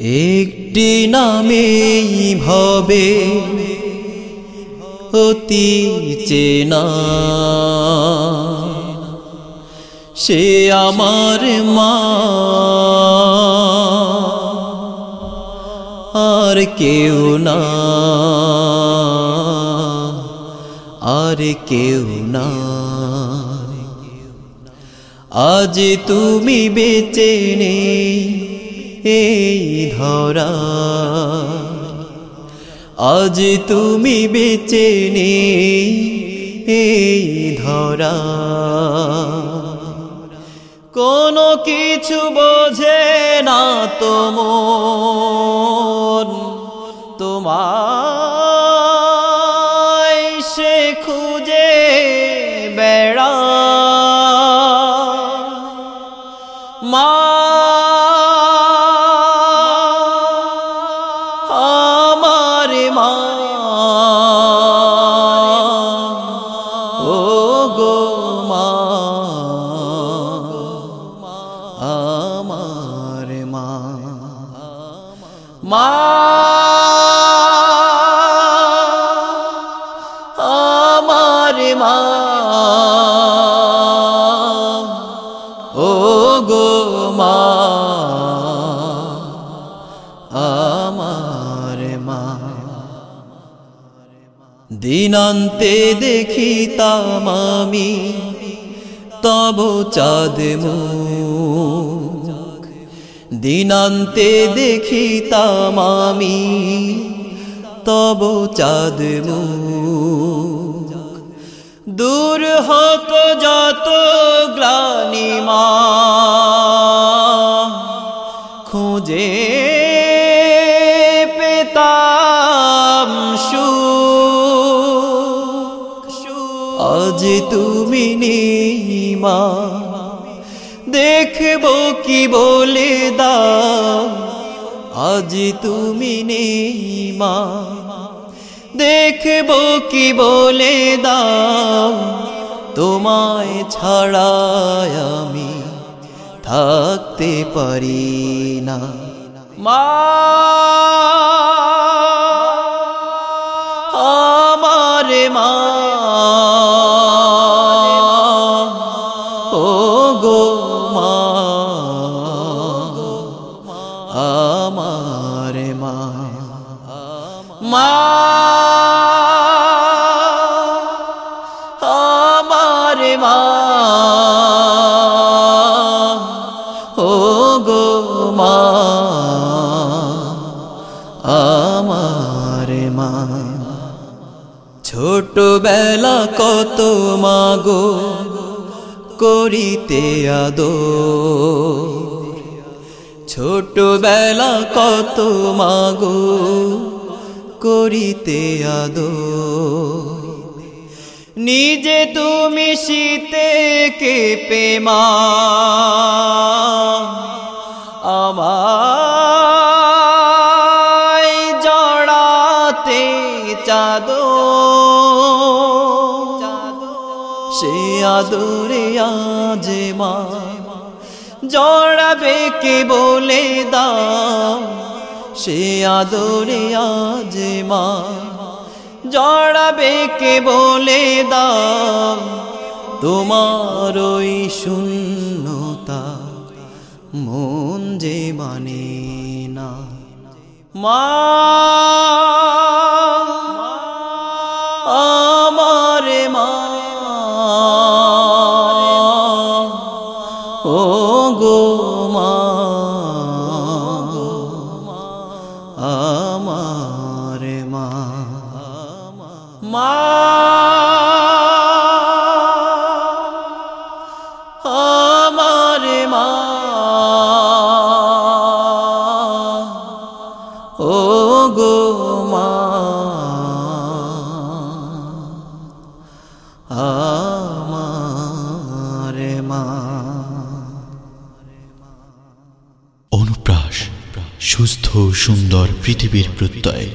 একটি নামেই ভবে অতি চেনা। সে আমার মা। আর কেউ না। আর কেউ না। আজ তুমি বেঁচে নেই। এই ধরা। আজ তুমি বেঁচে নেই এই ধরা। কোনো কিছু বোঝে না তোমন মা। ও গো মা। আমার মা। মা। আমার মা। দিনান্তে দেখিতাম আমি, তব চাঁদ দিনান্তে দেখিতাম আমি, তব চাঁদ দূর হত যত গ্লানিমা, খুঁজে আজ তুমি নিমা। দেখব কি বলে দাও আজ তুমি নিমা। দেখব কি বলে দাও তোমায় ছাড়ায় আমি থাকতে পারি না। মা, আমার মা। আমার মা। মা, আমার মা। ও গো মা, আমার মা। ছোটবেলা কত মাগো করিতে আদো ছোটবেলা কত মাগো করিতে আদো নিজে তুমি শীতে কেঁপে মা। আমায় জড়াতে চাদো। সে আদরে আজ মা। জড়াবে কে বলে দাও? সে আদরে আজ মা। জড়াবে কে বলে দাও? তোমার ওই শূন্যতা মন যে মানে না। মা, আমার মা। অনুপ্রাস সুস্থ সুন্দর পৃথিবীর প্রত্যয়।